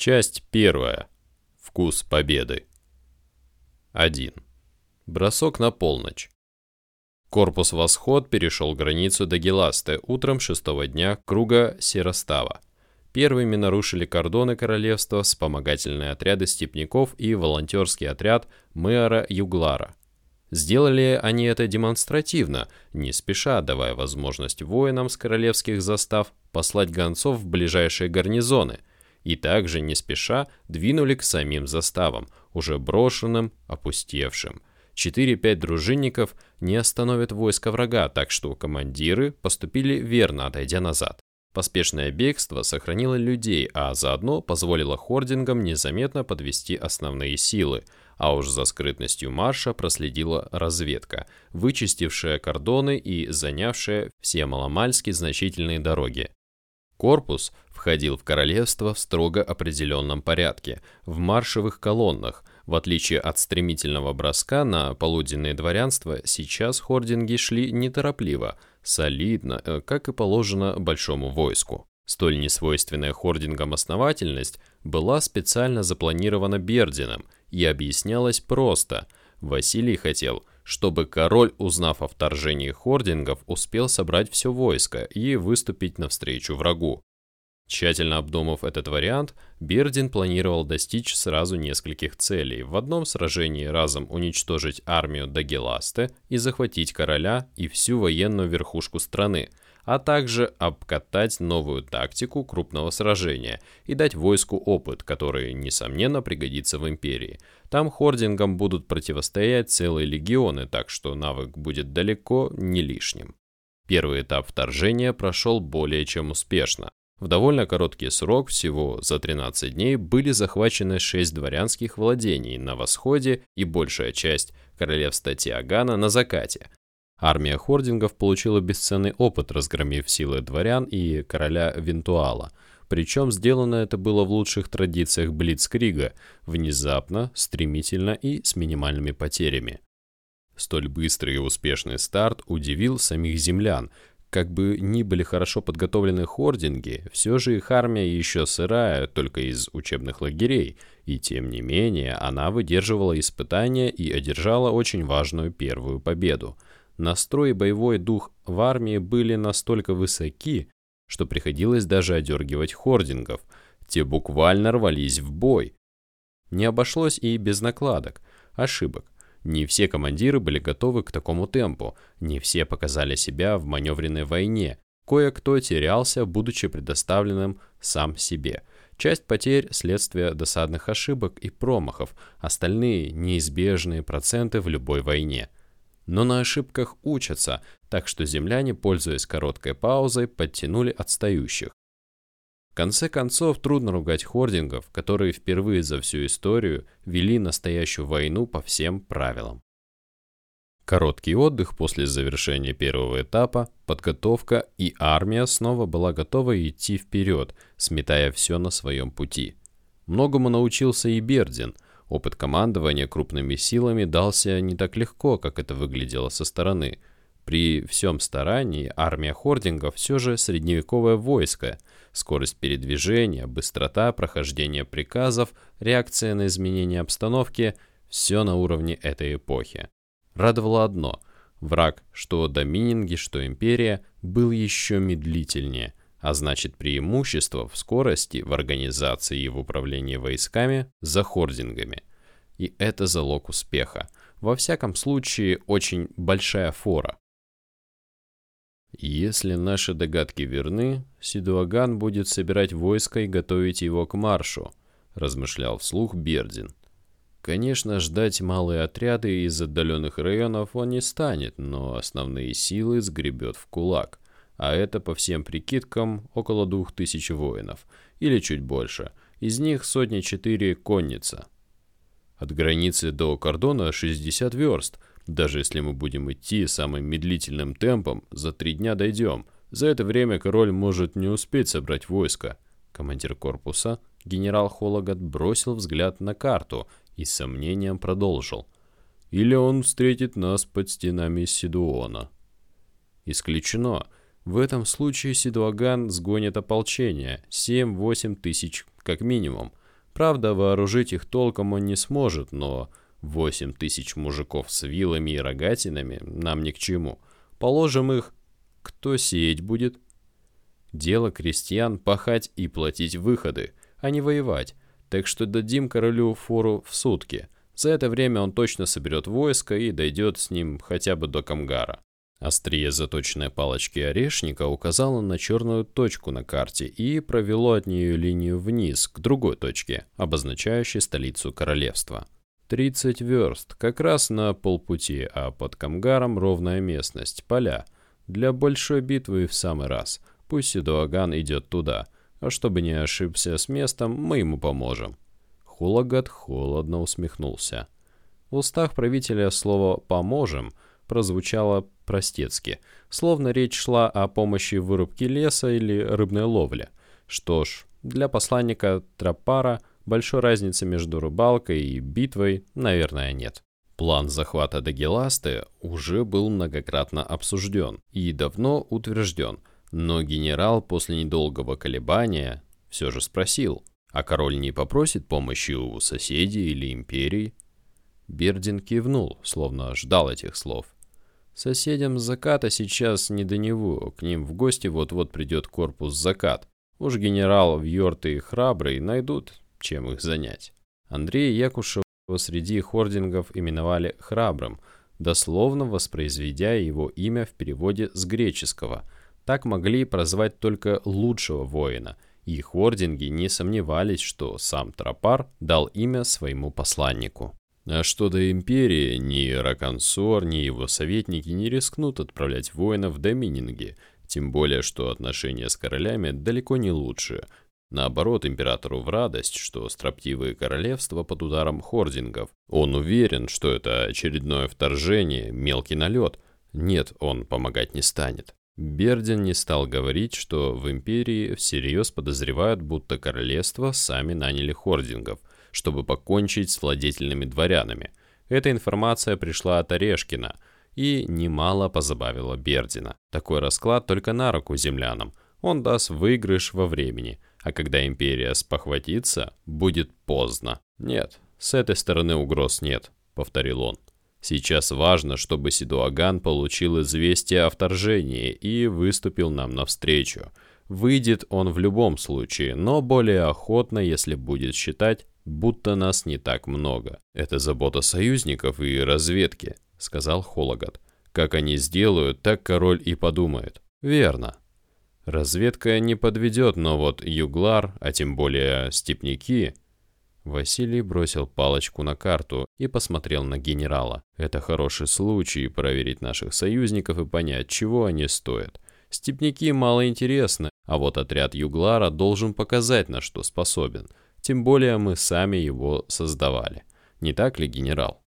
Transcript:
Часть первая. Вкус победы. 1. Бросок на полночь. Корпус «Восход» перешел границу до Геласты утром шестого дня круга Серостава. Первыми нарушили кордоны королевства вспомогательные отряды степняков и волонтерский отряд мэра Юглара. Сделали они это демонстративно, не спеша давая возможность воинам с королевских застав послать гонцов в ближайшие гарнизоны – и также не спеша двинули к самим заставам, уже брошенным, опустевшим. 4-5 дружинников не остановят войска врага, так что командиры поступили верно, отойдя назад. Поспешное бегство сохранило людей, а заодно позволило хордингам незаметно подвести основные силы, а уж за скрытностью марша проследила разведка, вычистившая кордоны и занявшая все маломальски значительные дороги. Корпус входил в королевство в строго определенном порядке, в маршевых колоннах. В отличие от стремительного броска на полуденное дворянство, сейчас хординги шли неторопливо, солидно, э, как и положено большому войску. Столь несвойственная хордингам основательность была специально запланирована Бердином и объяснялась просто. Василий хотел, чтобы король, узнав о вторжении хордингов, успел собрать все войско и выступить навстречу врагу. Тщательно обдумав этот вариант, Бердин планировал достичь сразу нескольких целей. В одном сражении разом уничтожить армию Дагеласте и захватить короля и всю военную верхушку страны, а также обкатать новую тактику крупного сражения и дать войску опыт, который, несомненно, пригодится в империи. Там хордингам будут противостоять целые легионы, так что навык будет далеко не лишним. Первый этап вторжения прошел более чем успешно. В довольно короткий срок, всего за 13 дней, были захвачены 6 дворянских владений на восходе и большая часть королевства Тиагана на закате. Армия хордингов получила бесценный опыт, разгромив силы дворян и короля Винтуала. Причем сделано это было в лучших традициях Блицкрига, внезапно, стремительно и с минимальными потерями. Столь быстрый и успешный старт удивил самих землян, как бы ни были хорошо подготовлены хординги, все же их армия еще сырая, только из учебных лагерей, и тем не менее она выдерживала испытания и одержала очень важную первую победу. Настрой и боевой дух в армии были настолько высоки, что приходилось даже одергивать хордингов. Те буквально рвались в бой. Не обошлось и без накладок, ошибок. Не все командиры были готовы к такому темпу, не все показали себя в маневренной войне, кое-кто терялся, будучи предоставленным сам себе. Часть потерь – следствие досадных ошибок и промахов, остальные – неизбежные проценты в любой войне. Но на ошибках учатся, так что земляне, пользуясь короткой паузой, подтянули отстающих. В конце концов, трудно ругать хордингов, которые впервые за всю историю вели настоящую войну по всем правилам. Короткий отдых после завершения первого этапа, подготовка и армия снова была готова идти вперед, сметая все на своем пути. Многому научился и Бердин. Опыт командования крупными силами дался не так легко, как это выглядело со стороны. При всем старании армия хордингов все же средневековое войско – скорость передвижения, быстрота прохождения приказов, реакция на изменения обстановки – все на уровне этой эпохи. Радовало одно – враг, что домининги, что империя, был еще медлительнее, а значит преимущество в скорости, в организации и в управлении войсками за хордингами. И это залог успеха. Во всяком случае, очень большая фора. Если наши догадки верны, Сидуаган будет собирать войско и готовить его к маршу, размышлял вслух Бердин. Конечно, ждать малые отряды из отдаленных районов он не станет, но основные силы сгребет в кулак, а это, по всем прикидкам, около двух тысяч воинов, или чуть больше, из них сотни-четыре конница. От границы до кордона 60 верст – даже если мы будем идти самым медлительным темпом, за три дня дойдем. За это время король может не успеть собрать войско. Командир корпуса, генерал Хологат, бросил взгляд на карту и с сомнением продолжил. Или он встретит нас под стенами Сидуона. Исключено. В этом случае Сидуаган сгонит ополчение, 7-8 тысяч как минимум. Правда, вооружить их толком он не сможет, но 8 тысяч мужиков с вилами и рогатинами нам ни к чему. Положим их, кто сеять будет? Дело крестьян пахать и платить выходы, а не воевать, так что дадим королю фору в сутки. За это время он точно соберет войско и дойдет с ним хотя бы до Камгара. Острие заточенной палочки орешника указало на черную точку на карте и провело от нее линию вниз к другой точке, обозначающей столицу королевства. 30 верст, как раз на полпути, а под Камгаром ровная местность, поля. Для большой битвы в самый раз. Пусть Сидуаган идет туда, а чтобы не ошибся с местом, мы ему поможем. Хулагат холодно усмехнулся. В устах правителя слово «поможем» прозвучало простецки, словно речь шла о помощи в вырубке леса или рыбной ловле. Что ж, для посланника Трапара большой разницы между рыбалкой и битвой, наверное, нет. План захвата Дагеласты уже был многократно обсужден и давно утвержден, но генерал после недолгого колебания все же спросил, а король не попросит помощи у соседей или империи? Бердин кивнул, словно ждал этих слов. Соседям заката сейчас не до него, к ним в гости вот-вот придет корпус закат. Уж генерал Вьорт и Храбрый найдут, чем их занять. Андрей Якушева среди хордингов именовали Храбрым, дословно воспроизведя его имя в переводе с греческого. Так могли прозвать только лучшего воина, и хординги не сомневались, что сам Тропар дал имя своему посланнику. А что до Империи, ни Раконсор, ни его советники не рискнут отправлять воинов в Домининги, тем более, что отношения с королями далеко не лучшие. Наоборот, императору в радость, что строптивые королевства под ударом хордингов. Он уверен, что это очередное вторжение, мелкий налет. Нет, он помогать не станет. Бердин не стал говорить, что в империи всерьез подозревают, будто королевства сами наняли хордингов – чтобы покончить с владетельными дворянами. Эта информация пришла от Орешкина и немало позабавила Бердина. Такой расклад только на руку землянам. Он даст выигрыш во времени, а когда империя спохватится, будет поздно. «Нет, с этой стороны угроз нет», — повторил он. «Сейчас важно, чтобы Сидуаган получил известие о вторжении и выступил нам навстречу. Выйдет он в любом случае, но более охотно, если будет считать, будто нас не так много. Это забота союзников и разведки, сказал Хологат. Как они сделают, так король и подумает. Верно. Разведка не подведет, но вот юглар, а тем более степняки... Василий бросил палочку на карту и посмотрел на генерала. Это хороший случай проверить наших союзников и понять, чего они стоят. Степняки мало интересны, а вот отряд Юглара должен показать, на что способен. Тем более мы сами его создавали. Не так ли, генерал?